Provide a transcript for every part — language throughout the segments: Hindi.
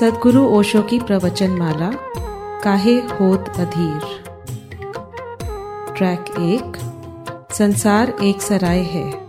सदगुरु ओशो की प्रवचन माला काहे होत अधीर? ट्रैक एक संसार एक सराय है।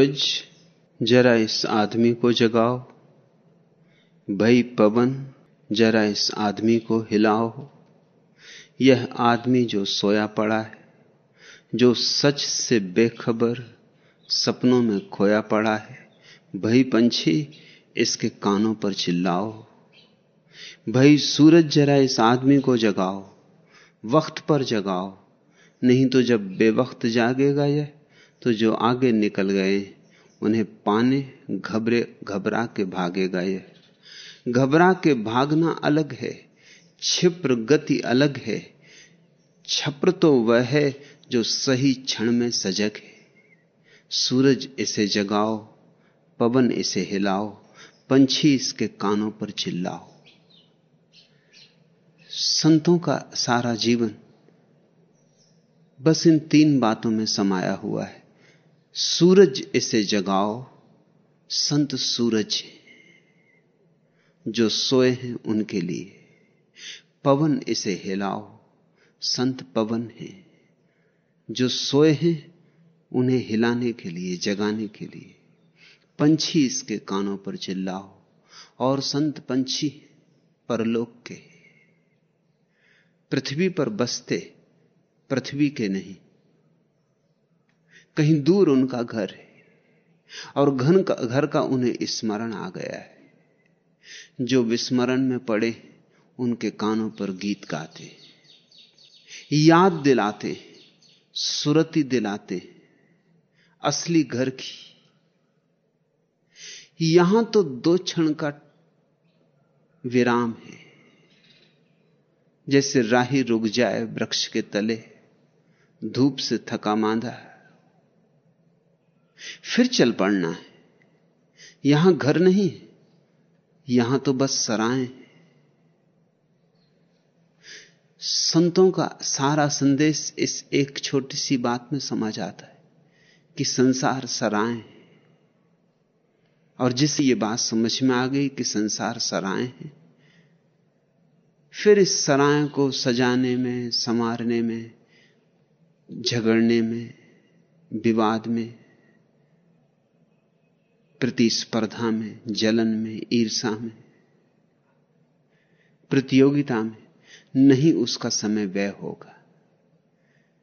सूरज, जरा इस आदमी को जगाओ। भई पवन, जरा इस आदमी को हिलाओ। यह आदमी जो सोया पड़ा है, जो सच से बेखबर सपनों में खोया पड़ा है, भई पंछी इसके कानों पर चिल्लाओ। भई सूरज, जरा इस आदमी को जगाओ, वक्त पर जगाओ, नहीं तो जब बेवक्त जागेगा यह तो जो आगे निकल गए, उन्हें पाने घबरे, घबरा के भागे गए। घबरा के भागना अलग है क्षिप्र गति अलग है। छप्र तो वह है जो सही क्षण में सजग है। सूरज इसे जगाओ, पवन इसे हिलाओ, पंछी इसके कानों पर चिल्लाओ। संतों का सारा जीवन बस इन तीन बातों में समाया हुआ है। सूरज इसे जगाओ, संत सूरज जो सोए हैं उनके लिए। पवन इसे हिलाओ, संत पवन है जो सोए हैं उन्हें हिलाने के लिए, जगाने के लिए। पंछी इसके कानों पर चिल्लाओ, और संत पंछी परलोक के पृथ्वी पर बसते, पृथ्वी के नहीं कहीं दूर उनका घर है और घन का, घर का उन्हें स्मरण आ गया है। जो विस्मरण में पड़े, उनके कानों पर गीत गाते, याद दिलाते, सुरती दिलाते, असली घर की। यहाँ तो दो क्षण का विराम है। जैसे राही रुक जाए वृक्ष के तले, धूप से थका मांदा फिर चल पड़ना है। यहाँ घर नहीं यहाँ तो बस सराय संतों का सारा संदेश इस एक छोटी सी बात में समा जाता है कि संसार सराय और जिसे ये बात समझ में आ गई कि संसार सराय है, फिर इस सराय को सजाने में, संवारने में, झगड़ने में, विवाद में प्रतिस्पर्धा में जलन में ईर्षा में प्रतियोगिता में नहीं उसका समय व्यय होगा।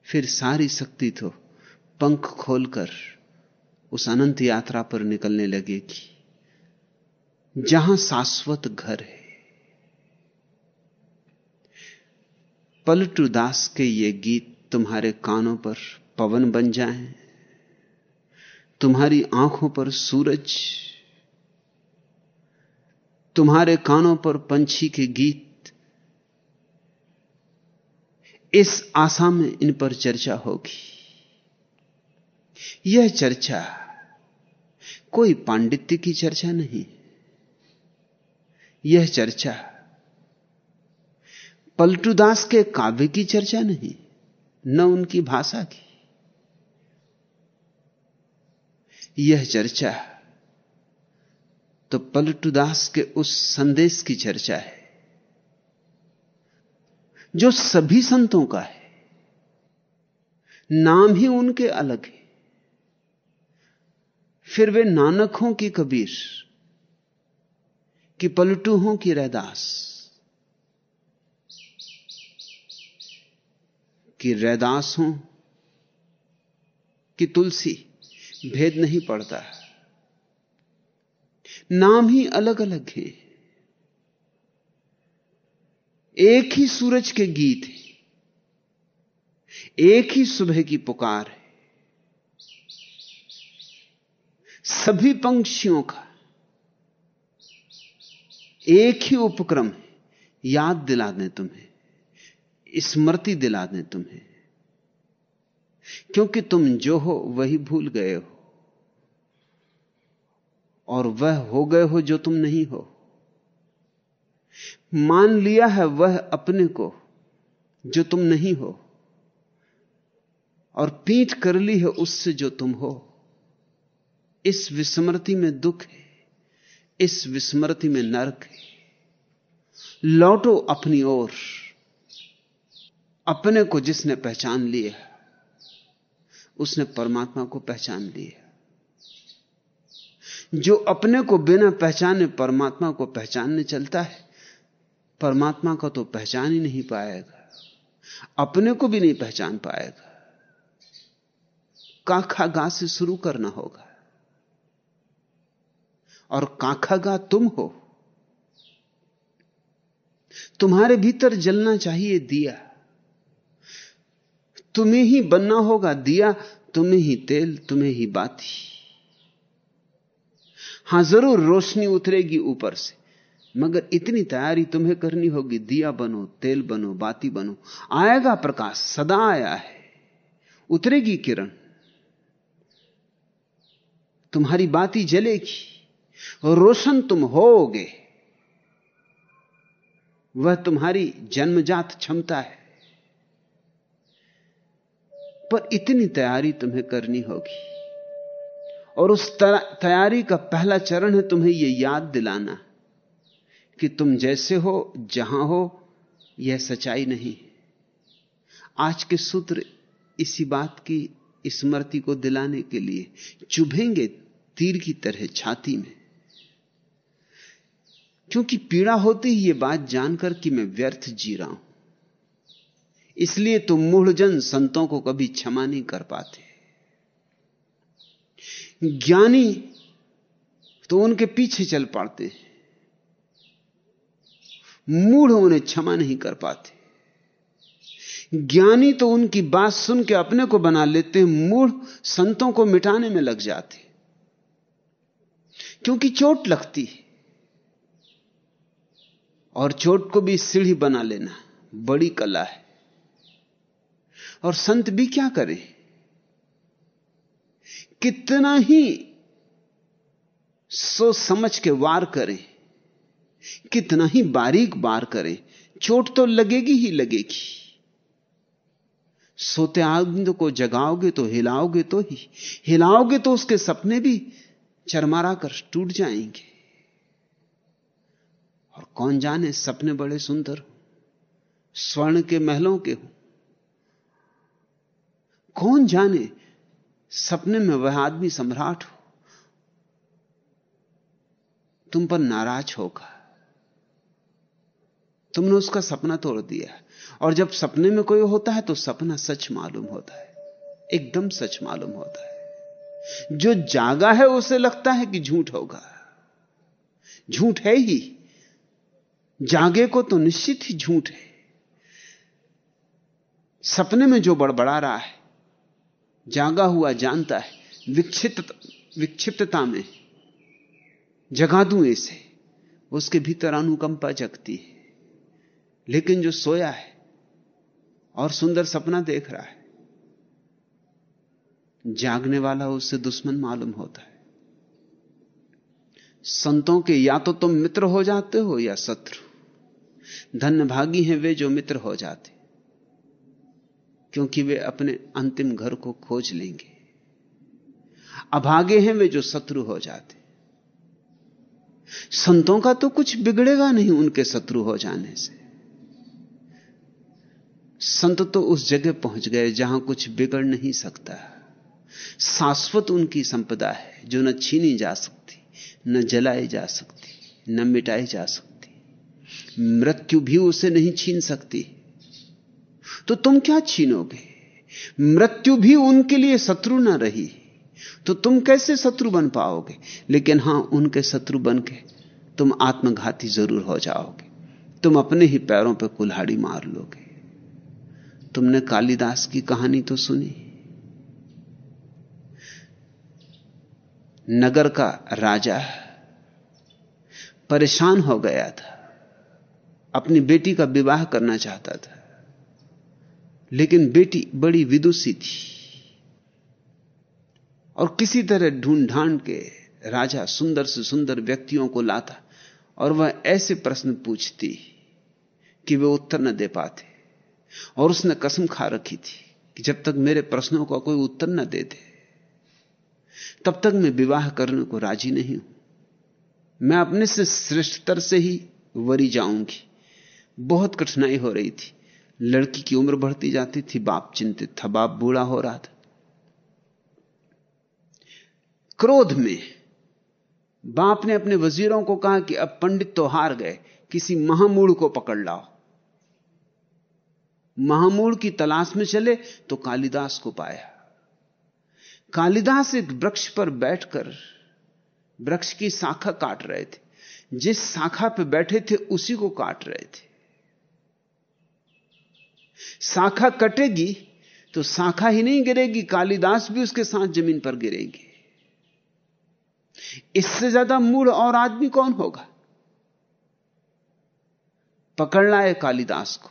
फिर सारी शक्ति तो पंख खोलकर उस अनंत यात्रा पर निकलने लगेगी। जहाँ शाश्वत घर है। पलटू दास के ये गीत तुम्हारे कानों पर पवन बन जाएँ, तुम्हारी आँखों पर सूरज, तुम्हारे कानों पर पंछी के गीत, इस आशा में इन पर चर्चा होगी। यह चर्चा कोई पांडित्य की चर्चा नहीं। यह चर्चा पलटूदास के काव्य की चर्चा नहीं, न उनकी भाषा की। यह चर्चा तो पलटूदास के उस संदेश की चर्चा है, जो सभी संतों का है। नाम ही उनके अलग है। फिर वे नानक हों कि कबीर कि पलटू हों कि रैदास कि रैदास हों कि तुलसी भेद नहीं पड़ता। नाम ही अलग अलग हैं। एक ही सूरज के गीत है। एक ही सुबह की पुकार है। सभी पंक्षियों का एक ही उपक्रम है। याद दिला दें तुम्हें। स्मृति दिला दें तुम्हें। क्योंकि तुम जो हो वही भूल गए हो। और वह हो गए हो जो तुम नहीं हो। मान लिया है वह अपने को जो तुम नहीं हो। और पीठ कर ली है उससे जो तुम हो। इस विस्मृति में दुख है, इस विस्मृति में नरक है। लौटो अपनी ओर, अपने को जिसने पहचान लिया उसने परमात्मा को पहचान लिया जो अपने को बिना पहचाने परमात्मा को पहचानने चलता है, परमात्मा का तो पहचान ही नहीं पाएगा। अपने को भी नहीं पहचान पाएगा। काखा गा से शुरू करना होगा। और काखा गा तुम हो। तुम्हारे भीतर जलना चाहिए दिया। तुम्हें ही बनना होगा, दिया तुम्हें ही तेल, तुम्हें ही बाती। हाँ, ज़रूर रोशनी उतरेगी ऊपर से, मगर इतनी तैयारी तुम्हें करनी होगी, दिया बनो, तेल बनो, बाती बनो। आएगा प्रकाश, सदा आया है, उतरेगी किरण। तुम्हारी बाती जलेगी रोशन तुम होगे, वह तुम्हारी जन्मजात क्षमता है। पर इतनी तैयारी तुम्हें करनी होगी। और उस तैयारी का पहला चरण है तुम्हें यह याद दिलाना कि तुम जैसे हो, जहाँ हो, यह सच्चाई नहीं आज के सूत्र इसी बात की स्मृति को दिलाने के लिए चुभेंगे तीर की तरह छाती में। क्योंकि पीड़ा होती ही ये बात जानकर कि मैं व्यर्थ जी रहा हूँ। इसलिए तो मूढ़जन संतों को कभी क्षमा नहीं कर पाते। ज्ञानी तो उनके पीछे चल पड़ते हैं। मूढ़ उन्हें क्षमा नहीं कर पाते। ज्ञानी तो उनकी बात सुन के अपने को बना लेते हैं, मूढ़ संतों को मिटाने में लग जाते क्योंकि चोट लगती है। और चोट को भी सीढ़ी बना लेना बड़ी कला है। और संत भी क्या करें? कितना ही सोच समझ के वार करें, कितना ही बारीक वार करें, चोट तो लगेगी ही लगेगी। सोते आदमी को जगाओगे तो हिलाओगे तो ही, हिलाओगे तो उसके सपने भी चरमारा कर टूट जाएँगे। और कौन जाने, सपने बड़े सुंदर हो, स्वर्ण के महलों के हो कौन जाने? सपने में वह आदमी सम्राट हो। तुम पर नाराज़ होगा। तुमने उसका सपना तोड़ दिया और जब सपने में कोई होता है तो सपना सच मालूम होता है। एकदम सच मालूम होता है। जो जागा है उसे लगता है कि झूठ होगा। झूठ है ही। जागे को तो निश्चित ही झूठ है। सपने में जो बड़बड़ा रहा है जागा हुआ जानता है, विक्षिप्त, विक्षिप्तता में। जगा दूँ इसे, उसके भीतर अनुकंपा जगती है। लेकिन जो सोया है और सुंदर सपना देख रहा है, जागने वाला उससे दुश्मन मालूम होता है। संतों के या तो तुम मित्र हो जाते हो या शत्रु। धन्य भागी हैं वे जो मित्र हो जाते। क्योंकि वे अपने अंतिम घर को खोज लेंगे। अभागे हैं वे जो शत्रु हो जाते। संतों का तो कुछ बिगड़ेगा नहीं उनके शत्रु हो जाने से। संत तो उस जगह पहुँच गए जहाँ कुछ बिगड़ नहीं सकता। शाश्वत उनकी संपदा है, जो न छीनी जा सकती, न जलाई जा सकती, न मिटाई जा सकती। मृत्यु भी उसे नहीं छीन सकती। तो तुम क्या छीनोगे? मृत्यु भी उनके लिए शत्रु ना रही। तो तुम कैसे शत्रु बन पाओगे? लेकिन हाँ, उनके शत्रु बन के तुम आत्मघाती ज़रूर हो जाओगे। तुम अपने ही पैरों पर कुल्हाड़ी मार लोगे। तुमने कालिदास की कहानी तो सुनी। नगर का राजा परेशान हो गया था। अपनी बेटी का विवाह करना चाहता था। लेकिन बेटी बड़ी विदुषी थी। और किसी तरह ढूंढ ढांड के राजा सुंदर से सुंदर व्यक्तियों को लाता और वह ऐसे प्रश्न पूछती कि वे उत्तर न दे पाते। और उसने कसम खा रखी थी कि जब तक मेरे प्रश्नों का को कोई उत्तर न दे दे, तब तक मैं विवाह करने को राज़ी नहीं हूँ। मैं अपने से श्रेष्ठतर से ही वरी जाऊँगी। बहुत कठिनाई हो रही थी। लड़की की उम्र बढ़ती जाती थी, बाप चिंतित था, बाप बूढ़ा हो रहा था। क्रोध में बाप ने अपने वजीरों को कहा कि अब पंडित तो हार गए, किसी महामूढ़ को पकड़ लाओ। महामूढ़ की तलाश में चले तो कालिदास को पाया। कालिदास एक वृक्ष पर बैठकर वृक्ष की शाखा काट रहे थे। जिस शाखा पर बैठे थे, उसी को काट रहे थे। शाखा कटेगी तो शाखा ही नहीं गिरेगी, कालिदास भी उसके साथ ज़मीन पर गिरेगी। इससे ज़्यादा मूड और आदमी कौन होगा? पकड़ना है कालिदास को।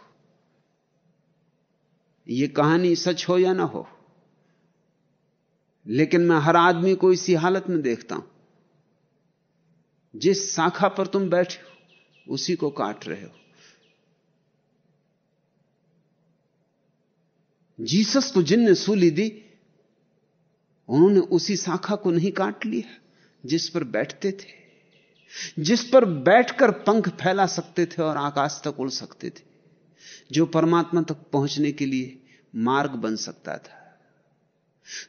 यह कहानी सच हो या ना हो? लेकिन मैं हर आदमी को इसी हालत में देखता हूँ। जिस शाखा पर तुम बैठे हो, उसी को काट रहे हो। जीसस को जिनने सूली दी, उन्होंने उसी शाखा को नहीं काट लिया, जिस पर बैठते थे। जिस पर बैठकर पंख फैला सकते थे और आकाश तक उड़ सकते थे, जो परमात्मा तक पहुँचने के लिए मार्ग बन सकता था।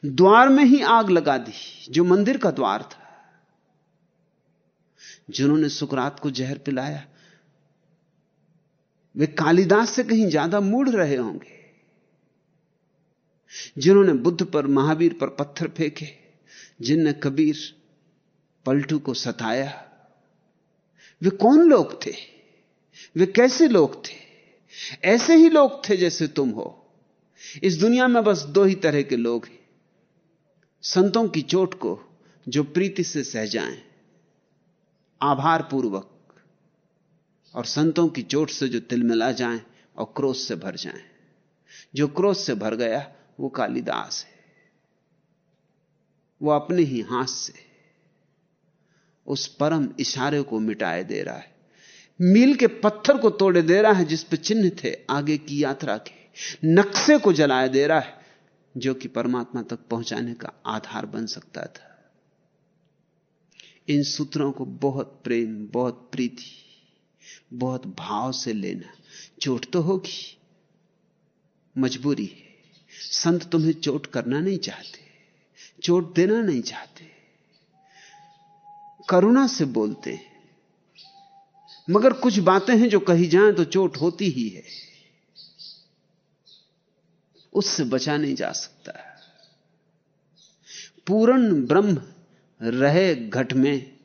द्वार में ही आग लगा दी, जो मंदिर का द्वार था। जिन्होंने सुकरात को जहर पिलाया, वे कालिदास से कहीं ज़्यादा मूड रहे होंगे। जिन्होंने बुद्ध पर, महावीर पर पत्थर फेंके, जिनने कबीर पलटू को सताया। वे कौन लोग थे? वे कैसे लोग थे? ऐसे ही लोग थे जैसे तुम हो। इस दुनिया में बस दो ही तरह के लोग हैं। संतों की चोट को जो प्रीति से सह जाएँ। आभार पूर्वक और संतों की चोट से जो तिलमिला जाएँ और क्रोध से भर जाएँ। जो क्रोध से भर गया वो कालिदास है। वो अपने ही हाथ से उस परम इशारे को मिटाए दे रहा है। मील के पत्थर को तोड़े दे रहा है, जिस पे चिन्ह थे आगे की यात्रा के। नक्शे को जलाए दे रहा है, जो कि परमात्मा तक पहुँचाने का आधार बन सकता था। इन सूत्रों को बहुत प्रेम, बहुत प्रीति, बहुत भाव से लेना चोट तो होगी, मजबूरी है। संत तुम्हें चोट करना नहीं चाहते, चोट देना नहीं चाहते। करुणा से बोलते मगर कुछ बातें हैं जो कही जाएँ तो चोट होती ही है। उससे बचा नहीं जा सकता। पूर्ण ब्रह्म रहे घट में,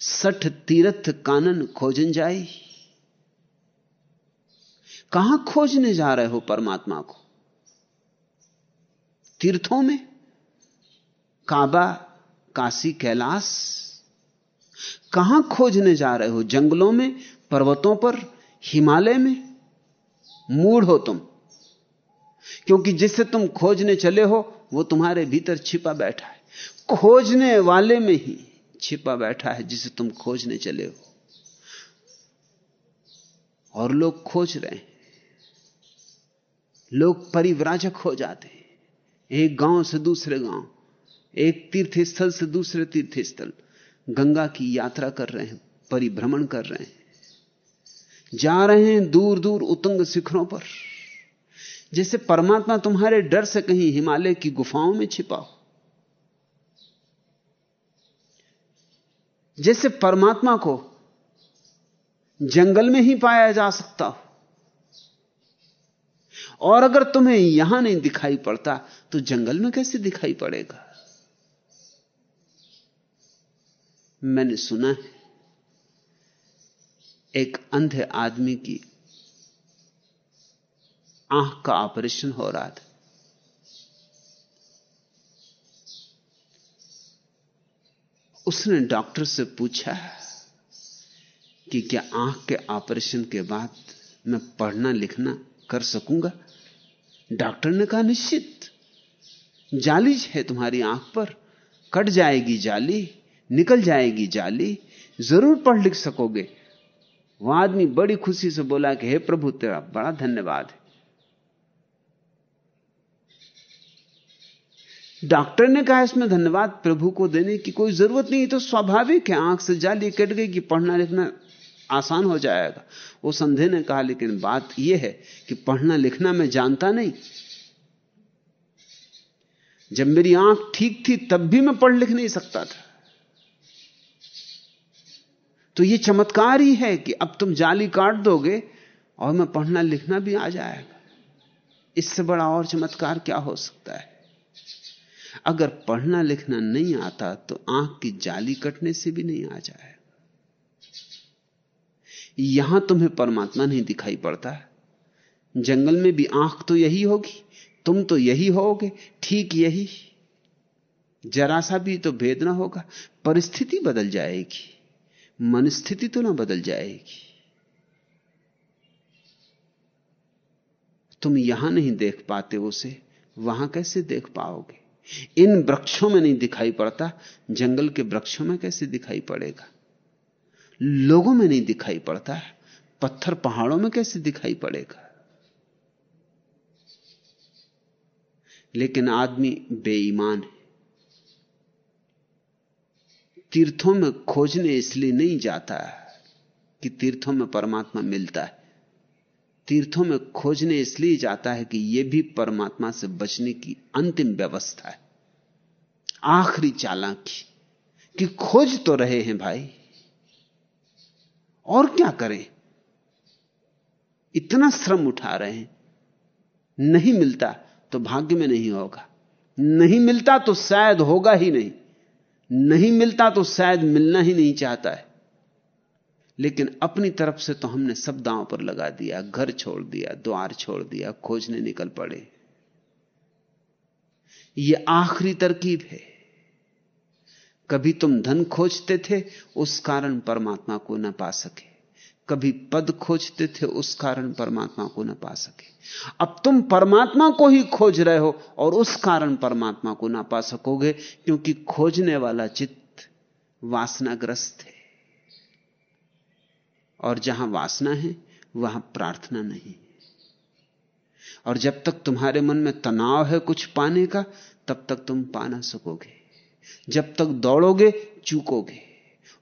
सठ तीर्थ कानन खोजन जाई। कहाँ खोजने जा रहे हो परमात्मा को? तीर्थों में? काबा, काशी, कैलाश? कहाँ खोजने जा रहे हो? जंगलों में? पर्वतों पर? हिमालय में? मूड हो तुम। क्योंकि जिससे तुम खोजने चले हो, वो तुम्हारे भीतर छिपा बैठा है। खोजने वाले में ही छिपा बैठा है जिसे तुम खोजने चले हो। और लोग खोज रहे हैं। लोग परिव्राजक हो जाते हैं। एक गाँव से दूसरे गाँव, एक तीर्थ स्थल से दूसरे तीर्थ स्थल गंगा की यात्रा कर रहे हैं, परिभ्रमण कर रहे हैं। जा रहे हैं दूर दूर उतंग शिखरों पर। जैसे परमात्मा तुम्हारे डर से कहीं हिमालय की गुफाओं में छिपा हो। जैसे परमात्मा को जंगल में ही पाया जा सकता हो। और अगर तुम्हें यहाँ नहीं दिखाई पड़ता तो जंगल में कैसे दिखाई पड़ेगा? मैंने सुना है, एक अंधे आदमी की आँख का ऑपरेशन हो रहा था। उसने डॉक्टर से पूछा कि क्या आँख के ऑपरेशन के बाद मैं पढ़ना लिखना कर सकूँगा? डॉक्टर ने कहा, निश्चित। जाली है तुम्हारी आँख पर। कट जाएगी जाली, निकल जाएगी जाली। ज़रूर पढ़ लिख सकोगे। वह आदमी बड़ी खुशी से बोला कि, हे प्रभु, तेरा बड़ा धन्यवाद है। डॉक्टर ने कहा, इसमें धन्यवाद प्रभु को देने की कोई ज़रूरत नहीं। तो स्वाभाविक है, आँख से जाली कट गई कि पढ़ना लिखना आसान हो जाएगा। वो संधे ने कहा, लेकिन बात यह है कि पढ़ना लिखना मैं जानता नहीं। जब मेरी आँख ठीक थी, तब भी मैं पढ़ लिख नहीं सकता था। तो यह चमत्कार ही है कि अब तुम जाली काट दोगे और मैं पढ़ना लिखना भी आ जाएगा। इससे बड़ा और चमत्कार क्या हो सकता है? अगर पढ़ना लिखना नहीं आता तो आँख की जाली कटने से भी नहीं आ जाएगा। यहाँ तुम्हें परमात्मा नहीं दिखाई पड़ता। जंगल में भी आँख तो यही होगी, तुम तो यही होगे, ठीक यही। जरा सा भी तो भेद ना होगा, परिस्थिति बदल जाएगी। मन स्थिति तो ना बदल जाएगी। तुम यहाँ नहीं देख पाते उसे, वहाँ कैसे देख पाओगे? इन वृक्षों में नहीं दिखाई पड़ता, जंगल के वृक्षों में कैसे दिखाई पड़ेगा? लोगों में नहीं दिखाई पड़ता है। पत्थर पहाड़ों में कैसे दिखाई पड़ेगा? लेकिन आदमी बेईमान है। तीर्थों में खोजने इसलिए नहीं जाता कि तीर्थों में परमात्मा मिलता है। तीर्थों में खोजने इसलिए जाता है कि यह भी परमात्मा से बचने की अंतिम व्यवस्था है। आखिरी चालाकी कि खोज तो रहे हैं भाई। और क्या करें? इतना श्रम उठा रहे हैं। नहीं मिलता तो भाग्य में नहीं होगा। नहीं मिलता तो शायद होगा ही नहीं। नहीं मिलता तो शायद मिलना ही नहीं चाहता है। लेकिन अपनी तरफ़ से तो हमने सब दांव पर लगा दिया, घर छोड़ दिया, द्वार छोड़ दिया, खोजने निकल पड़े। यह आखिरी तरकीब है। कभी तुम धन खोजते थे, उस कारण परमात्मा को न पा सके। कभी पद खोजते थे, उस कारण परमात्मा को न पा सके। अब तुम परमात्मा को ही खोज रहे हो और उस कारण परमात्मा को ना पा सकोगे, क्योंकि खोजने वाला चित्त वासनाग्रस्त है। और जहाँ वासना है, वहाँ प्रार्थना नहीं और जब तक तुम्हारे मन में तनाव है कुछ पाने का, तब तक तुम पा ना सकोगे। जब तक दौड़ोगे, चूकोगे।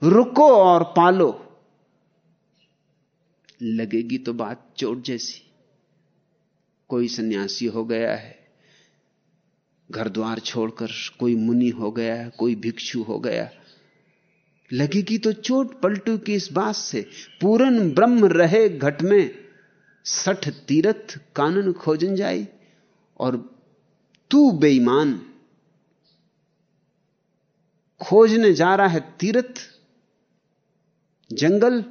रुको और पालो। लगेगी तो बात चोट जैसी। कोई सन्यासी हो गया है घर द्वार छोड़कर कोई मुनि हो गया है, कोई भिक्षु हो गया, लगेगी तो चोट पलटू की इस बात से। पूरन ब्रह्म रहे घट में, सठ तीरथ कानन खोजन जाई, और तू बेईमान। खोजने जा रहा है तीर्थ, जंगल,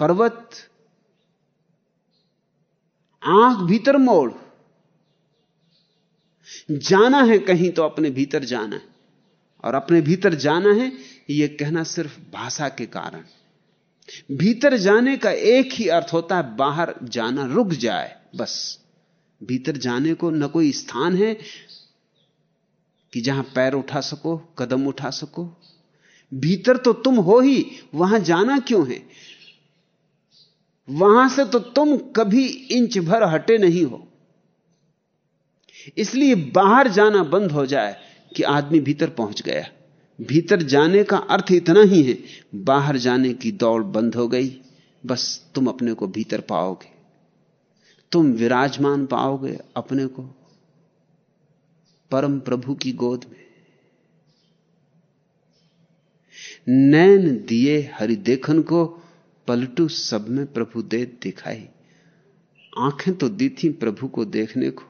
पर्वत, आँख भीतर मोड़। जाना है कहीं तो अपने भीतर जाना है। और अपने भीतर जाना है यह कहना सिर्फ़ भाषा के कारण। भीतर जाने का एक ही अर्थ होता है, बाहर जाना रुक जाए, बस। भीतर जाने को न कोई स्थान है कि जहाँ पैर उठा सको, कदम उठा सको। भीतर तो तुम हो ही, वहाँ जाना क्यों है? वहाँ से तो तुम कभी इंच भर हटे नहीं हो। इसलिए बाहर जाना बंद हो जाए कि आदमी भीतर पहुँच गया। भीतर जाने का अर्थ इतना ही है, बाहर जाने की दौड़ बंद हो गई। बस तुम अपने को भीतर पाओगे। तुम विराजमान पाओगे अपने को। परम प्रभु की गोद में। नैन दिए हरि देखन को पलटू सब में प्रभु दे दिखाई। आँखें तो दी थी प्रभु को देखने को।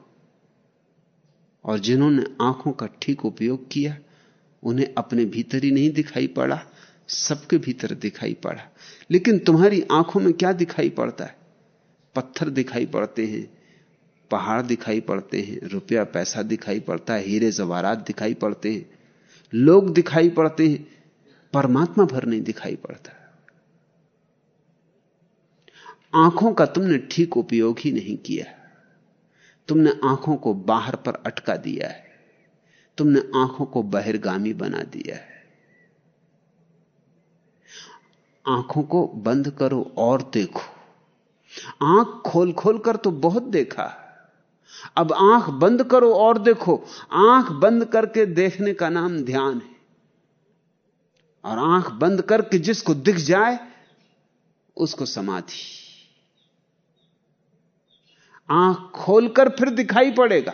और जिन्होंने आँखों का ठीक उपयोग किया, उन्हें अपने भीतर ही नहीं दिखाई पड़ा, सबके भीतर दिखाई पड़ा। लेकिन तुम्हारी आँखों में क्या दिखाई पड़ता है? पत्थर दिखाई पड़ते हैं पहाड़ दिखाई पड़ते हैं, रुपया पैसा दिखाई पड़ता है, हीरे जवारात दिखाई पड़ते हैं, लोग दिखाई पड़ते हैं, परमात्मा भर नहीं दिखाई पड़ता। आँखों का तुमने ठीक उपयोग ही नहीं किया। तुमने आँखों को बाहर पर अटका दिया है। तुमने आँखों को बहिर्गामी बना दिया है। आँखों को बंद करो और देखो। आँख खोल खोल कर तो बहुत देखा। अब आँख बंद करो और देखो। आँख बंद करके देखने का नाम ध्यान है। और आँख बंद करके जिसको दिख जाए, उसको समाधि। आँख खोलकर फिर दिखाई पड़ेगा।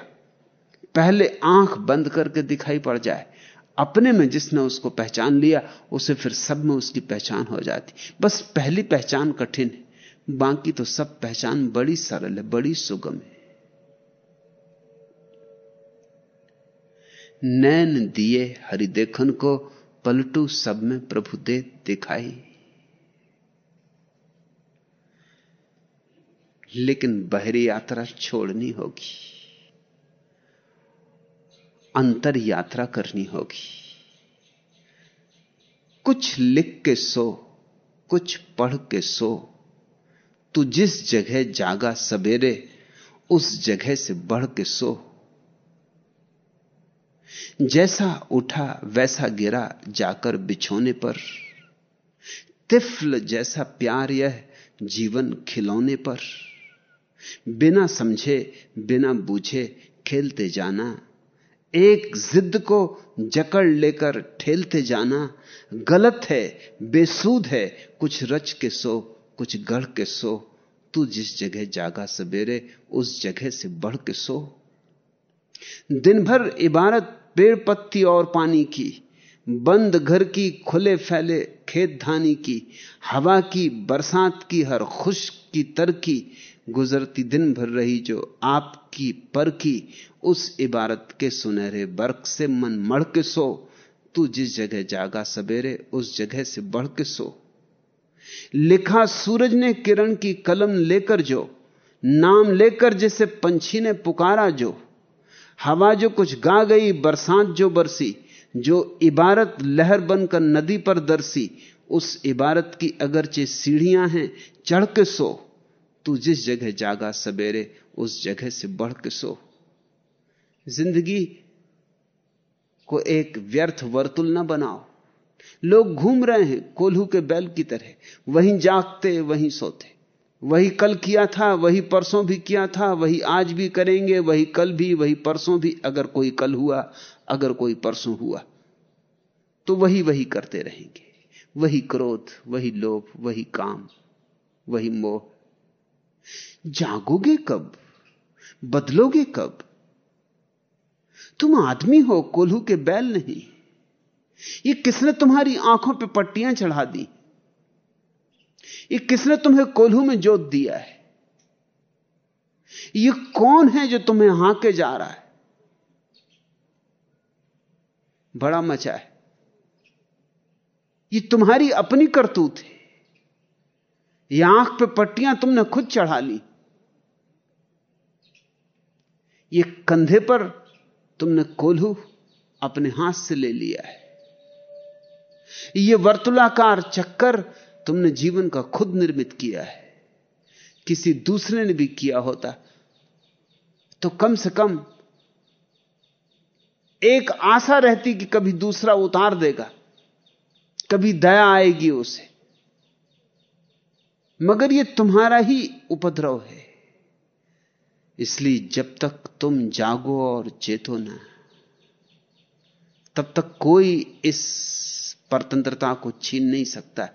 पहले आँख बंद करके दिखाई पड़ जाए। अपने में जिसने उसको पहचान लिया, उसे फिर सब में उसकी पहचान हो जाती। बस पहली पहचान कठिन है। बाकी तो सब पहचान बड़ी सरल है, बड़ी सुगम है। नैन दिए हरि देखन को पलटू सब में प्रभु दे दिखाई। लेकिन बहरी यात्रा छोड़नी होगी। अंतर यात्रा करनी होगी। कुछ लिख के सो, कुछ पढ़ के सो। तू जिस जगह जागा सवेरे, उस जगह से बढ़ के सो। जैसा उठा वैसा गिरा जाकर बिछोने पर। तिफल जैसा प्यार यह जीवन खिलौने पर। बिना समझे, बिना बूझे खेलते जाना, एक जिद को जकड़ लेकर ठेलते जाना, गलत है बेसूद है, कुछ रच के सो, कुछ गढ़ के सो, तू जिस जगह जागा सवेरे, उस जगह से बढ़ के सो। दिन भर इबारत पेड़ पत्ती और पानी की, बंद घर की, खुले फैले खेत धानी की, हवा की, बरसात की, हर खुश की तरकी गुजरती दिन भर रही जो आपकी पर की, उस इबारत के सुनहरे बर्क से मन मढ़ के सो, तू जिस जगह जागा सवेरे, उस जगह से बढ़ के सो। लिखा सूरज ने किरण की कलम लेकर जो, नाम लेकर जैसे पंछी ने पुकारा जो हवा जो कुछ गा गई, बरसात जो बरसी, जो इबारत लहर बनकर नदी पर दरसी, उस इबारत की अगरचे सीढ़ियाँ हैं, चढ़ के सो। तू जिस जगह जागा सवेरे, उस जगह से बढ़ के सो। ज़िंदगी को एक व्यर्थ वर्तुल ना बनाओ। लोग घूम रहे हैं, कोल्हू के बैल की तरह। वहीं जागते, वहीं सोते। वही कल किया था, वही परसों भी किया था, वही आज भी करेंगे, वही कल भी, वही परसों भी, अगर कोई कल हुआ, अगर कोई परसों हुआ। तो वही वही करते रहेंगे। वही क्रोध, वही लोभ, वही काम, वही मोह। जागोगे कब? बदलोगे कब? तुम आदमी हो, कोल्हू के बैल नहीं। ये किसने तुम्हारी आँखों पे पट्टियाँ चढ़ा दी? ये किसने तुम्हें कोल्हू में जोत दिया है? ये कौन है जो तुम्हें हाके जा रहा है? बड़ा मचा है। ये तुम्हारी अपनी करतूत है। ये आँख पे पट्टियाँ तुमने खुद चढ़ा ली। ये कंधे पर तुमने कोल्हू अपने हाथ से ले लिया है। ये वर्तुलाकार चक्कर तुमने जीवन का खुद निर्मित किया है। किसी दूसरे ने भी किया होता। तो कम से कम एक आशा रहती कि कभी दूसरा उतार देगा। कभी दया आएगी उसे। मगर यह तुम्हारा ही उपद्रव है। इसलिए जब तक तुम जागो और चेतो ना, तब तक कोई इस परतंत्रता को छीन नहीं सकता।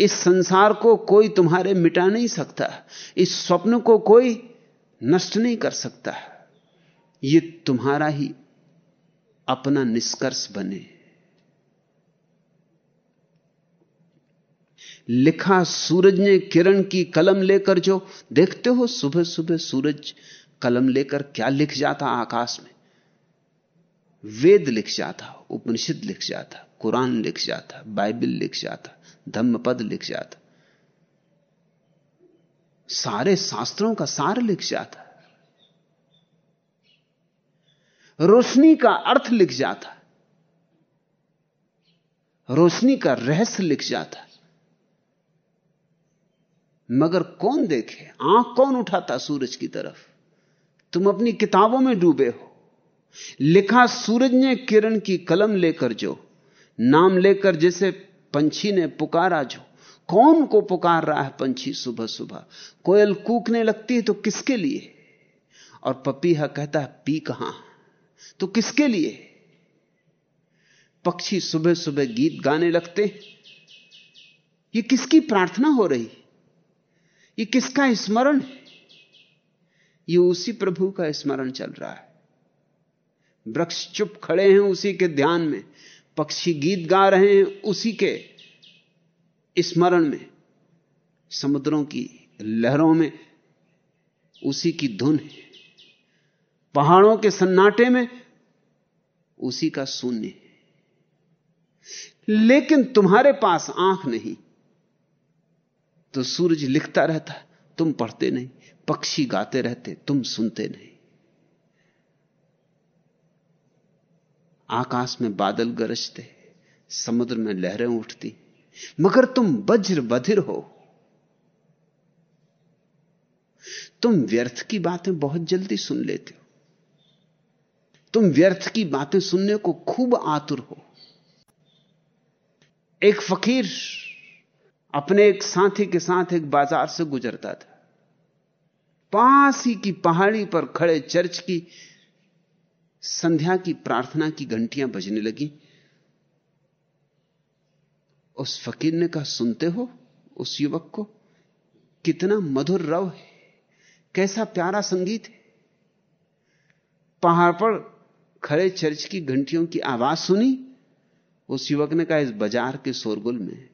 इस संसार को कोई तुम्हारे मिटा नहीं सकता। इस स्वप्न को कोई नष्ट नहीं कर सकता। यह तुम्हारा ही अपना निष्कर्ष बने। लिखा सूरज ने किरण की कलम लेकर जो देखते हो सुबह सुबह सूरज कलम लेकर क्या लिख जाता आकाश में? वेद लिख जाता, उपनिषद लिख जाता, कुरान लिख जाता, बाइबल लिख जाता, धम्मपद लिख जाता। सारे शास्त्रों का सार लिख जाता। रोशनी का अर्थ लिख जाता। रोशनी का रहस्य लिख जाता। मगर कौन देखे? आँख कौन उठाता सूरज की तरफ़? तुम अपनी किताबों में डूबे हो। लिखा सूरज ने किरण की कलम लेकर जो, नाम लेकर जैसे पंछी ने पुकारा जो। कौन को पुकार रहा है पंछी सुबह सुबह? कोयल कूकने लगती है तो किसके लिए? और पपीहा कहता है, पी कहाँ? तो किसके लिए? पक्षी सुबह सुबह गीत गाने लगते ये किसकी प्रार्थना हो रही? ये किसका स्मरण ये उसी प्रभु का स्मरण चल रहा है। वृक्ष चुप खड़े हैं उसी के ध्यान में, पक्षी गीत गा रहे हैं उसी के स्मरण में, समुद्रों की लहरों में, उसी की धुन है। पहाड़ों के सन्नाटे में उसी का शून्य है। लेकिन तुम्हारे पास आँख नहीं तो सूरज लिखता रहता, तुम पढ़ते नहीं, पक्षी गाते रहते, तुम सुनते नहीं। आकाश में बादल गरजते, समुद्र में लहरें उठती, मगर तुम वज्र बधिर हो। तुम व्यर्थ की बातें बहुत जल्दी सुन लेते हो। तुम व्यर्थ की बातें सुनने को खूब आतुर हो। एक फकीर अपने एक साथी के साथ एक बाज़ार से गुजरता था। पास ही की पहाड़ी पर खड़े चर्च की संध्या की प्रार्थना की घंटियाँ बजने लगी। उस फकीर ने कहा, सुनते हो उस युवक को? कितना मधुर रव है, कैसा प्यारा संगीत है। पहाड़ पर खड़े चर्च की घंटियों की आवाज़ सुनी। उस युवक ने कहा, इस बाज़ार के शोरगुल में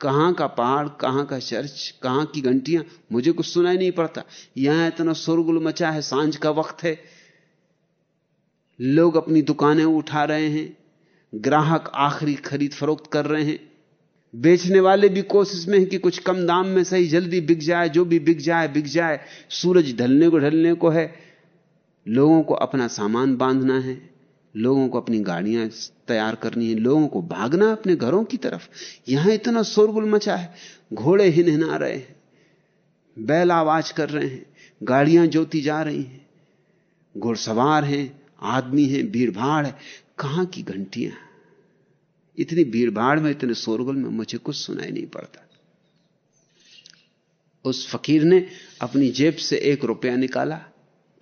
कहाँ का पहाड़, कहाँ का चर्च, कहाँ की घंटियाँ? मुझे कुछ सुनाई नहीं पड़ता। यहाँ इतना शोरगुल मचा है, साँझ का वक्त है। लोग अपनी दुकानें उठा रहे हैं, ग्राहक आखिरी खरीद फरोख्त कर रहे हैं। बेचने वाले भी कोशिश में है कि कुछ कम दाम में सही जल्दी बिक जाए, जो भी बिक जाए बिक जाए। सूरज ढलने को ढलने को है। लोगों को अपना सामान बांधना है। लोगों को अपनी गाड़ियाँ तैयार करनी है। लोगों को भागना अपने घरों की तरफ़। यहाँ इतना शोरगुल मचा है। घोड़े हिन हिना रहे हैं। बैल आवाज़ कर रहे हैं। गाड़ियाँ जोती जा रही हैं। घुड़सवार हैं। आदमी है, भीड़भाड़ है। कहाँ की घंटियाँ? इतनी भीड़ भाड़ में, इतने शोरगुल में मुझे कुछ सुनाई नहीं पड़ता। उस फकीर ने अपनी जेब से एक रुपया निकाला।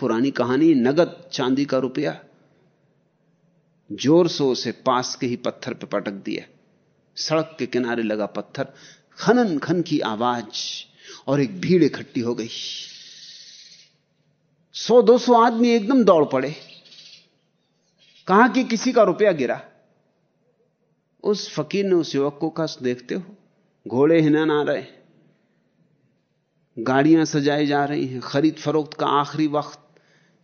पुरानी कहानी, नगद चांदी का रुपया। ज़ोर से उसे पास के ही पत्थर पर पटक दिया। सड़क के किनारे लगा पत्थर। खनन, खन की आवाज़ और एक भीड़ इकट्ठी हो गई। सौ, दो सौ आदमी एकदम दौड़ पड़े। कहा कि किसी का रुपया गिरा? उस फकीर ने उस युवक को कस देखते हो, घोड़े हिनन आ रहे गाड़ियाँ सजाई जा रही हैं, खरीद फरोख्त का आखिरी वक्त,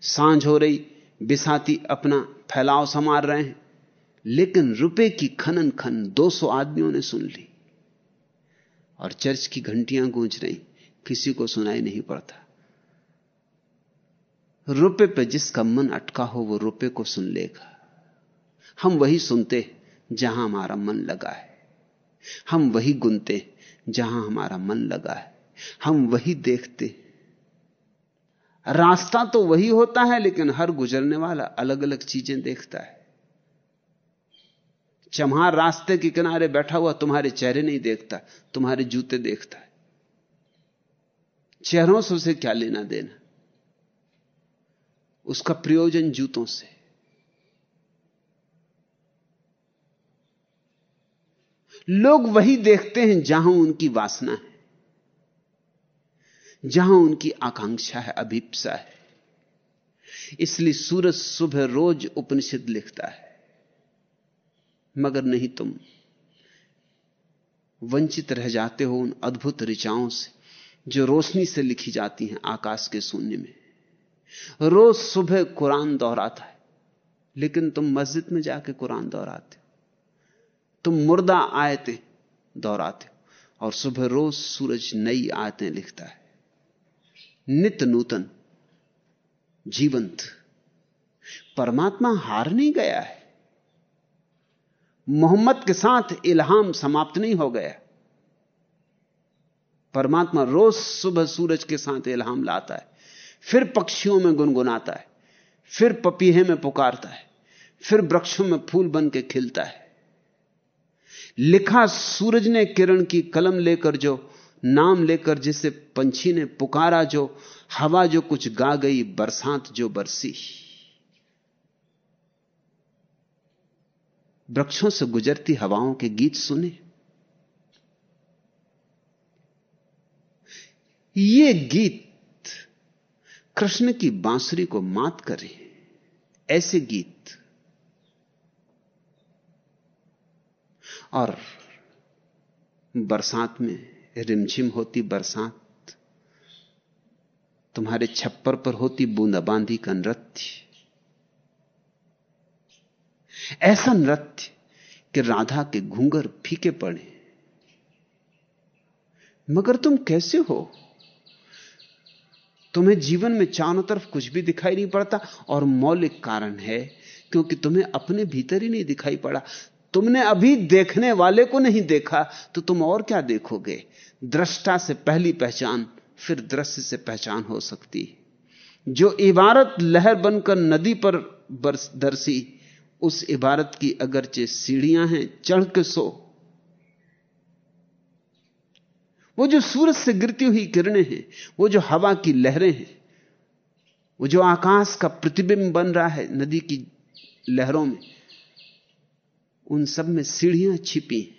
साँझ हो रही, बिसाती अपना फैलाव संवार रहे हैं, लेकिन रुपए की खनन खन 200 आदमियों ने सुन ली, और चर्च की घंटियाँ गूंज रही, किसी को सुनाई नहीं पड़ता। रुपए पे जिसका मन अटका हो, वो रुपए को सुन लेगा। हम वही सुनते जहाँ हमारा मन लगा है। हम वही गुनते जहाँ हमारा मन लगा है। हम वही देखते। रास्ता तो वही होता है, लेकिन हर गुजरने वाला अलग अलग चीज़ें देखता है। चम्हार रास्ते के किनारे बैठा हुआ तुम्हारे चेहरे नहीं देखता, तुम्हारे जूते देखता है। चेहरों से उसे क्या लेना देना? उसका प्रयोजन जूतों से। लोग वही देखते हैं जहाँ उनकी वासना है, जहाँ उनकी आकांक्षा है, अभिप्सा है। इसलिए सूरज सुबह रोज उपनिषद लिखता है, मगर नहीं तुम। वंचित रह जाते हो उन अद्भुत ऋचाओं से, जो रोशनी से लिखी जाती हैं आकाश के शून्य में। रोज सुबह कुरान दोहराता है। लेकिन तुम मस्जिद में जाके कुरान दोहराते हो। तुम मुर्दा आयतें दोहराते हो। और सुबह रोज सूरज नई आयतें लिखता है। नित नूतन, जीवंत। परमात्मा हार नहीं गया है। मोहम्मद के साथ इल्हाम समाप्त नहीं हो गया। परमात्मा रोज सुबह सूरज के साथ इल्हाम लाता है। फिर पक्षियों में गुनगुनाता है, फिर पपीहे में पुकारता है, फिर वृक्षों में फूल बन के खिलता है। लिखा सूरज ने किरण की कलम लेकर जो, नाम लेकर जिसे पंछी ने पुकारा जो, हवा जो कुछ गा गई, बरसात जो बरसी। वृक्षों से गुजरती हवाओं के गीत सुने। ये गीत कृष्ण की बांसुरी को मात करे, ऐसे गीत। और बरसात में रिमझिम होती बरसात, तुम्हारे छप्पर पर होती बूंदाबांदी का नृत्य। ऐसा नृत्य कि राधा के घूंगर फीके पड़े। मगर तुम कैसे हो? तुम्हें जीवन में चारों तरफ़ कुछ भी दिखाई नहीं पड़ता और मौलिक कारण है, क्योंकि तुम्हें अपने भीतर ही नहीं दिखाई पड़ा। तुमने अभी देखने वाले को नहीं देखा तो तुम और क्या देखोगे? दृष्टा से पहली पहचान फिर दृश्य से पहचान हो सकती। जो इबारत लहर बनकर नदी पर दर्शी उस इबारत की अगरचे सीढ़ियाँ हैं, चढ़ के सो। वो जो सूरज से गिरती हुई किरणें हैं, वो जो हवा की लहरें हैं, वो जो आकाश का प्रतिबिंब बन रहा है नदी की लहरों में, उन सब में सीढ़ियाँ छिपी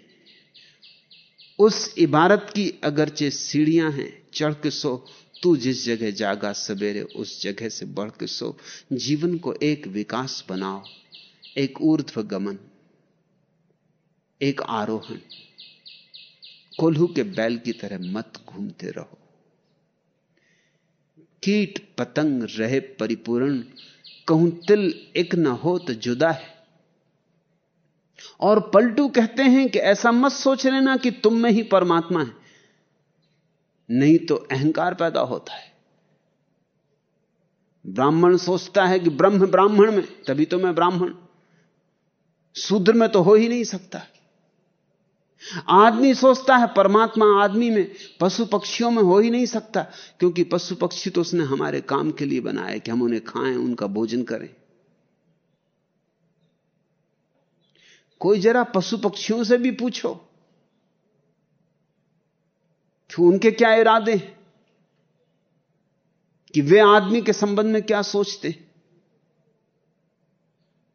उस इबारत की अगरचे सीढ़ियाँ हैं, चढ़ के सो, तू जिस जगह जागा सवेरे, उस जगह से बढ़ के सो। जीवन को एक विकास बनाओ, एक ऊर्ध्व गमन एक आरोहण। कोल्हू के बैल की तरह मत घूमते रहो। कीट पतंग रहे परिपूर्ण, कहूँ तिल एक न हो तो जुदा है। और पलटू कहते हैं कि ऐसा मत सोच लेना कि तुम में ही परमात्मा है। नहीं तो अहंकार पैदा होता है। ब्राह्मण सोचता है कि ब्रह्म ब्राह्मण में, तभी तो मैं ब्राह्मण। शूद्र में तो हो ही नहीं सकता। आदमी सोचता है परमात्मा आदमी में, पशु पक्षियों में हो ही नहीं सकता, क्योंकि पशु पक्षी तो उसने हमारे काम के लिए बनाए कि हम उन्हें खाएँ, उनका भोजन करें। कोई जरा पशु पक्षियों से भी पूछो, कि उनके क्या इरादे कि वे आदमी के संबंध में क्या सोचते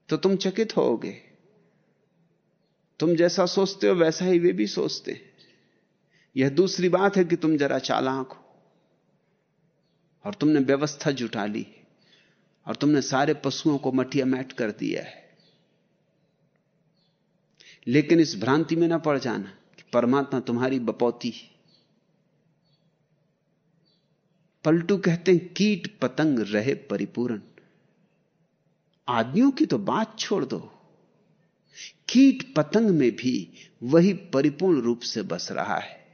तो तुम चकित होगे। तुम जैसा सोचते हो, वैसा ही वे भी सोचते हैं। यह दूसरी बात है कि तुम जरा चालाक हो। और तुमने व्यवस्था जुटा ली और तुमने सारे पशुओं को मटिया मैट कर दिया है। लेकिन इस भ्रांति में ना पड़ जाना कि परमात्मा तुम्हारी बपौती है। पलटू कहते हैं, कीट पतंग रहे परिपूर्ण। आदमियों की तो बात छोड़ दो। कीट पतंग में भी वही परिपूर्ण रूप से बस रहा है।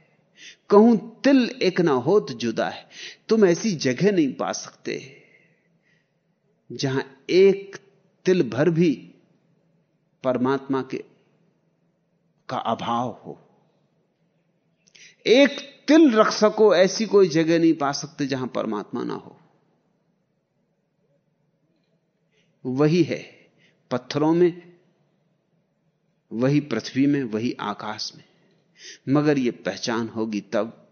कहूँ, तिल एक ना होत जुदा है, तुम ऐसी जगह नहीं पा सकते जहाँ एक तिल भर भी परमात्मा के का अभाव हो। एक तिल रख सको, ऐसी कोई जगह नहीं पा सकते जहाँ परमात्मा ना हो। वही है, पत्थरों में वही पृथ्वी में, वही आकाश में। मगर यह पहचान होगी तब,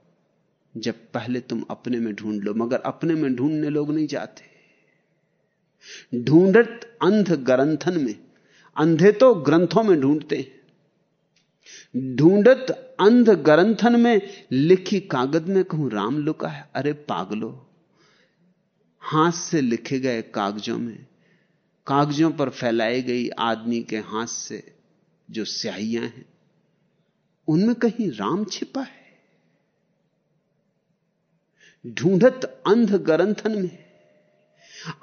जब पहले तुम अपने में ढूंढ लो। मगर अपने में ढूँढने लोग नहीं जाते। ढूंढत अंध ग्रंथन में, अंधे तो ग्रंथों में ढूंढते हैं। ढूंढत अंध ग्रंथन में, लिखी कागज़ में कहूँ, राम लुका है। अरे पागलो, हाथ से लिखे गए कागजों में, कागजों पर फैलाई गई आदमी के हाथ से जो स्याहियाँ हैं, उनमें कहीं राम छिपा है। ढूंढत अंध ग्रंथन में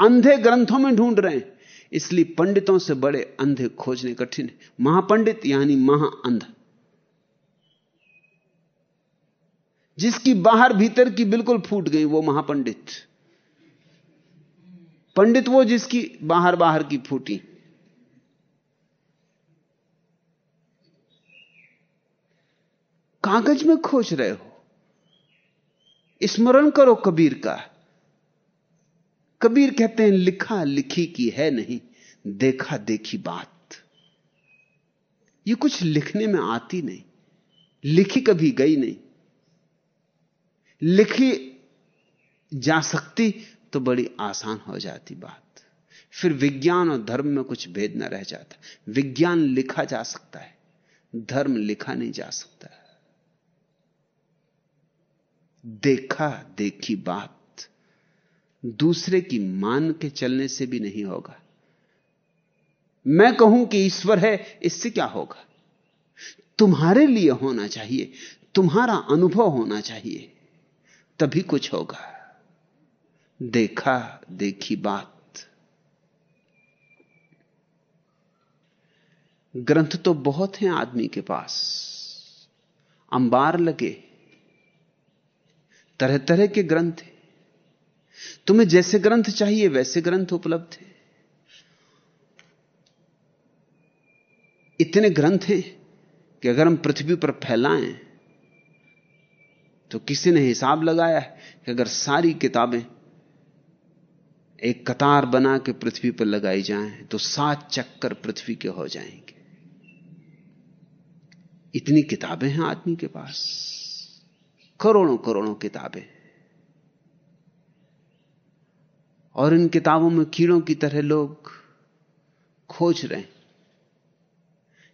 अंधे ग्रंथों में ढूंढ रहे हैं। इसलिए पंडितों से बड़े अंधे खोजने कठिन है। महापंडित यानी महाअंध। जिसकी बाहर भीतर की बिल्कुल फूट गई, वो महापंडित। पंडित वो जिसकी बाहर बाहर की फूटी। कागज़ में खोज रहे हो। स्मरण करो कबीर का। कबीर कहते हैं, लिखा लिखी की है नहीं, देखा देखी बात। ये कुछ लिखने में आती नहीं, लिखी कभी गई नहीं। लिखी जा सकती तो बड़ी आसान हो जाती बात। फिर विज्ञान और धर्म में कुछ भेद न रह जाता। विज्ञान लिखा जा सकता है, धर्म लिखा नहीं जा सकता। देखा, देखी बात। दूसरे की मान के चलने से भी नहीं होगा। मैं कहूँ कि ईश्वर है, इससे क्या होगा? तुम्हारे लिए होना चाहिए, तुम्हारा अनुभव होना चाहिए, तभी कुछ होगा। देखा, देखी बात। ग्रंथ तो बहुत हैं आदमी के पास। अंबार लगे। तरह तरह के ग्रंथ हैं। तुम्हें जैसे ग्रंथ चाहिए, वैसे ग्रंथ उपलब्ध हैं। इतने ग्रंथ हैं कि अगर हम पृथ्वी पर फैलाएँ तो किसी ने हिसाब लगाया है कि अगर सारी किताबें एक कतार बना के पृथ्वी पर लगाई जाएँ तो सात चक्कर पृथ्वी के हो जाएँगे। इतनी किताबें हैं आदमी के पास। करोड़ों करोड़ों किताबें। और इन किताबों में कीड़ों की तरह लोग खोज रहे हैं।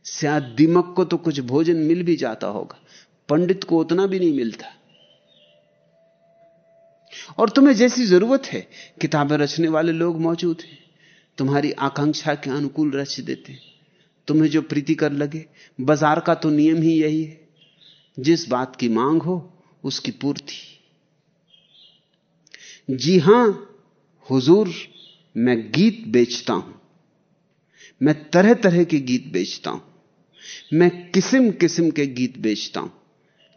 शायद दिमक को तो कुछ भोजन मिल भी जाता होगा, पंडित को उतना भी नहीं मिलता। और तुम्हें जैसी ज़रूरत है, किताबें रचने वाले लोग मौजूद हैं, तुम्हारी आकांक्षा के अनुकूल रच देते तुम्हें जो प्रीति कर लगे, बाज़ार का तो नियम ही यही है, जिस बात की मांग हो उसकी पूर्ति। जी हाँ, हुजूर, मैं गीत बेचता हूँ। मैं तरह तरह के गीत बेचता हूँ। मैं किस्म किस्म के गीत बेचता हूँ।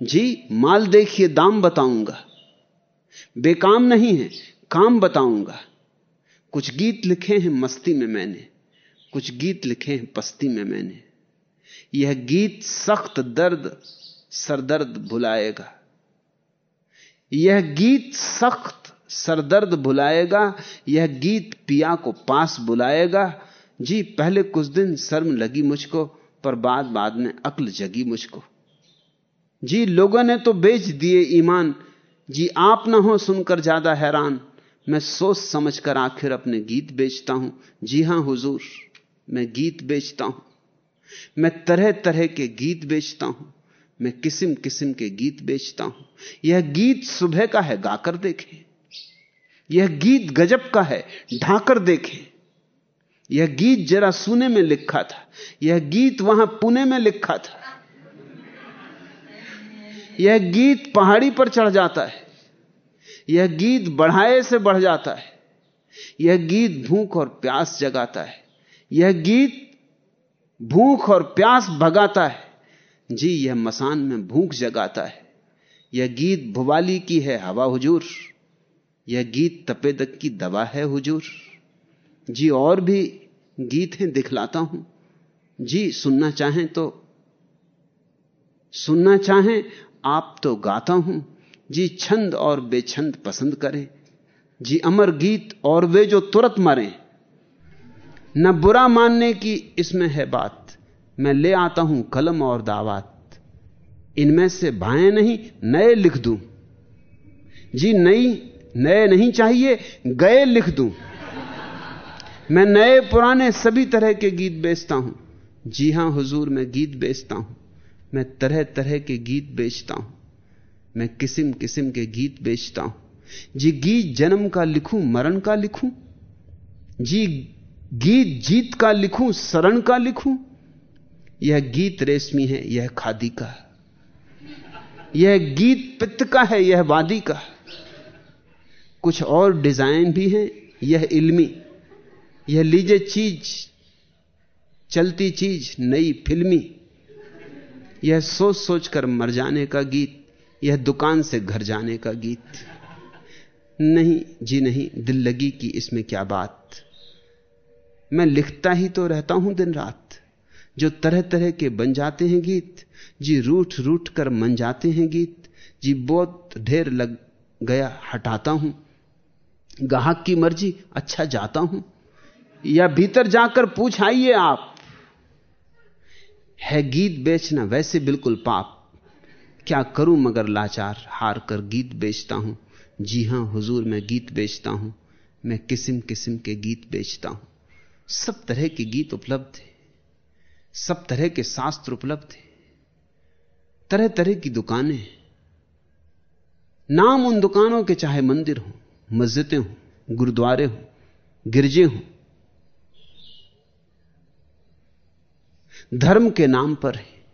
जी, माल देखिए, दाम बताऊँगा। बेकाम नहीं है, काम बताऊँगा। कुछ गीत लिखे हैं मस्ती में मैंने, कुछ गीत लिखे हैं पस्ती में मैंने। यह गीत सख्त दर्द, सरदर्द भुलाएगा। यह गीत सख्त सरदर्द भुलाएगा, यह गीत पिया को पास बुलाएगा। जी, पहले कुछ दिन शर्म लगी मुझको, पर बाद बाद में अक्ल जगी मुझको। जी, लोगों ने तो बेच दिए ईमान। जी, आप ना हो सुनकर ज़्यादा हैरान। मैं सोच समझकर आखिर अपने गीत बेचता हूँ। जी हाँ, हुजूर, मैं गीत बेचता हूँ। मैं तरह तरह के गीत बेचता हूँ। मैं किस्म किस्म के गीत बेचता हूँ। यह गीत सुबह का है, गाकर देखें। यह गीत गजब का है, ढाकर देखें। यह गीत जरा सुने में लिखा था। यह गीत वहाँ पुणे में लिखा था। यह गीत पहाड़ी पर चढ़ जाता है। यह गीत बढ़ाए से बढ़ जाता है। यह गीत भूख और प्यास जगाता है। यह गीत भूख और प्यास भगाता है। जी, यह मसान में भूख जगाता है। यह गीत भुवाली की है, हवा हुजूर। यह गीत तपेदक की दवा है, हुजूर। जी, और भी गीत हैं दिखलाता हूँ। जी, सुनना चाहें तो सुनना चाहें, आप तो गाता हूँ। जी, छंद और बेछंद पसंद करें। जी, अमर गीत और वे जो तुरंत मरे। न बुरा मानने की इसमें है बात। मैं ले आता हूँ कलम और दावात। इनमें से भाए नहीं, नए लिख दूँ। जी नई नए नहीं चाहिए, गए लिख दूँ। मैं नए पुराने सभी तरह के गीत बेचता हूँ। जी हाँ, हुजूर, मैं गीत बेचता हूँ। मैं तरह तरह के गीत बेचता हूँ। मैं किस्म किस्म के गीत बेचता हूँ। जी गीत जन्म का लिखूं, मरण का लिखूं। जी गीत जीत का लिखूं, शरण का लिखूं। यह गीत रेशमी है, यह खादी का यह गीत पित्त का है, यह वादी का कुछ और डिज़ाइन भी है, यह इल्मी। यह लीजे चीज़, चलती चीज़, नई फिल्मी। यह सोच सोच कर मर जाने का गीत, यह दुकान से घर जाने का गीत। नहीं जी नहीं, दिल लगी कि इसमें क्या बात। मैं लिखता ही तो रहता हूँ दिन रात। जो तरह तरह के बन जाते हैं गीत। जी रूठ रूठ कर मन जाते हैं गीत। जी बहुत ढेर लग गया, हटाता हूँ। गाहक की मर्ज़ी अच्छा जाता हूँ। या भीतर जाकर पूछ, आइए आप। है गीत बेचना, वैसे बिल्कुल पाप। क्या करूँ मगर लाचार, हार कर गीत बेचता हूँ। जी हाँ, हुजूर, मैं गीत बेचता हूँ। मैं किस्म किस्म के गीत बेचता हूँ। सब तरह के गीत उपलब्ध है। सब तरह के शास्त्र उपलब्ध है। तरह तरह की दुकानें नाम उन दुकानों के चाहे मंदिर हो, मस्जिदें हो, गुरुद्वारे हो, गिरजे हो। धर्म के नाम पर है,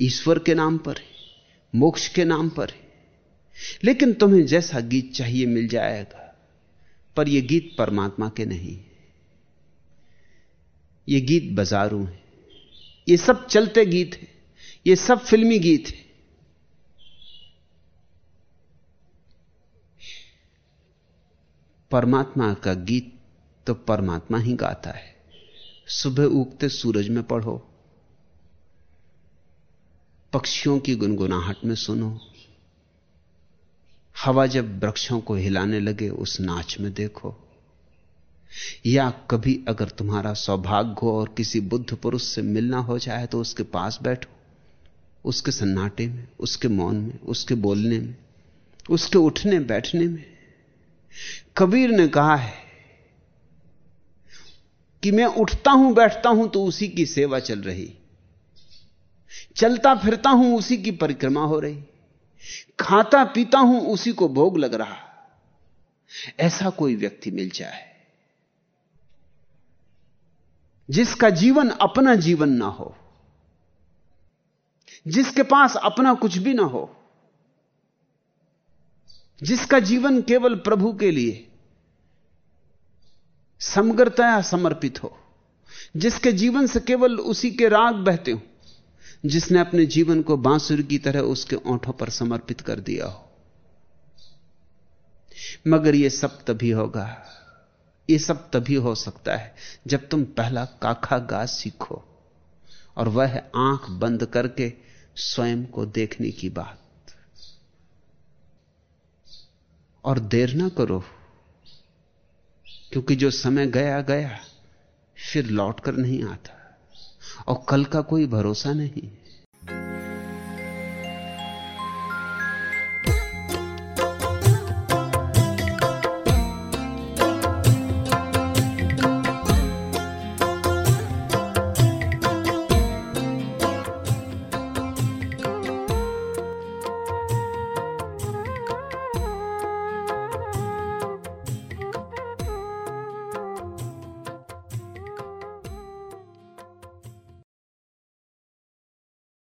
ईश्वर के नाम पर है, मोक्ष के नाम पर है। लेकिन तुम्हें जैसा गीत चाहिए मिल जाएगा, पर यह गीत परमात्मा के नहीं ये गीत बाजारू है। ये सब चलते गीत हैं। ये सब फिल्मी गीत हैं। परमात्मा का गीत तो परमात्मा ही गाता है। सुबह उगते सूरज में पढ़ो। पक्षियों की गुनगुनाहट में सुनो। हवा जब वृक्षों को हिलाने लगे, उस नाच में देखो। या कभी अगर तुम्हारा सौभाग्य हो और किसी बुद्ध पुरुष से मिलना हो जाए तो उसके पास बैठो, उसके सन्नाटे में, उसके मौन में, उसके बोलने में, उसके उठने बैठने में। कबीर ने कहा है कि मैं उठता हूँ, बैठता हूँ तो उसी की सेवा चल रही, चलता फिरता हूँ उसी की परिक्रमा हो रही, खाता पीता हूँ उसी को भोग लग रहा, ऐसा कोई व्यक्ति मिल जाए। जिसका जीवन अपना जीवन ना हो, जिसके पास अपना कुछ भी ना हो, जिसका जीवन केवल प्रभु के लिए समग्रतया समर्पित हो, जिसके जीवन से केवल उसी के राग बहते हो, जिसने अपने जीवन को बांसुर की तरह उसके ओंठों पर समर्पित कर दिया हो। मगर यह सब तभी होगा ये सब तभी हो सकता है जब तुम पहला काखा गा सीखो। और वह आँख बंद करके स्वयं को देखने की बात। और देर ना करो, क्योंकि जो समय गया गया, फिर लौट कर नहीं आता। और कल का कोई भरोसा नहीं।